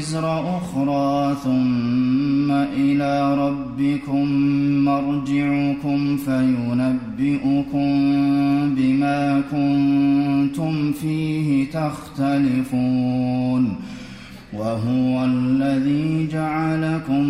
وزر أخرى ثم إلى ربكم مرجعكم فينبئكم بما كنتم فيه تختلفون وهو الذي جعلكم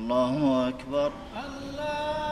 الله أكبر. الله